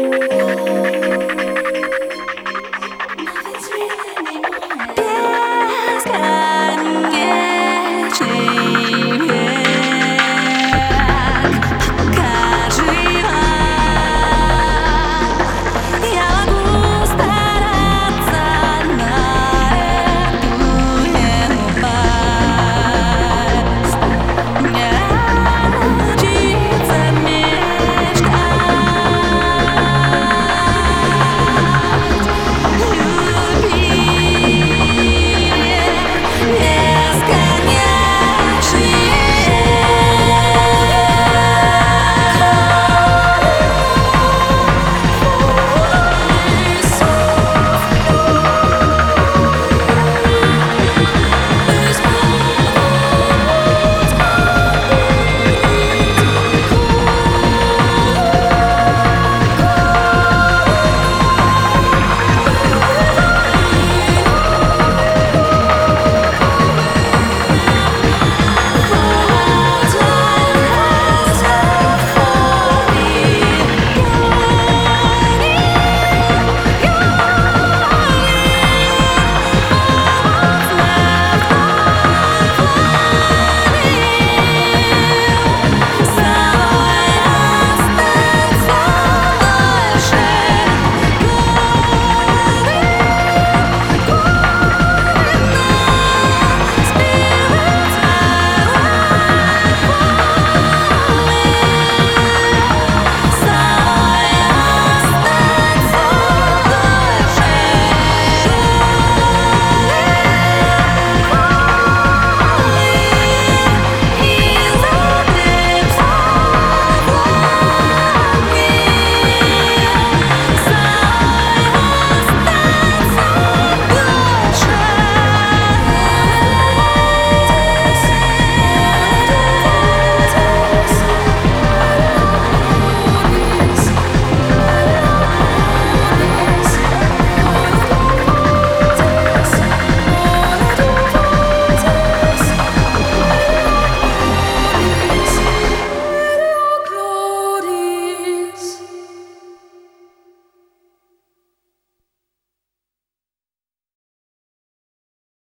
Nothing's real can get changed.